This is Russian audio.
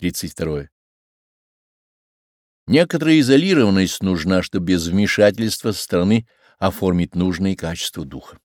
32. Некоторая изолированность нужна, чтобы без вмешательства со стороны оформить нужные качества духа.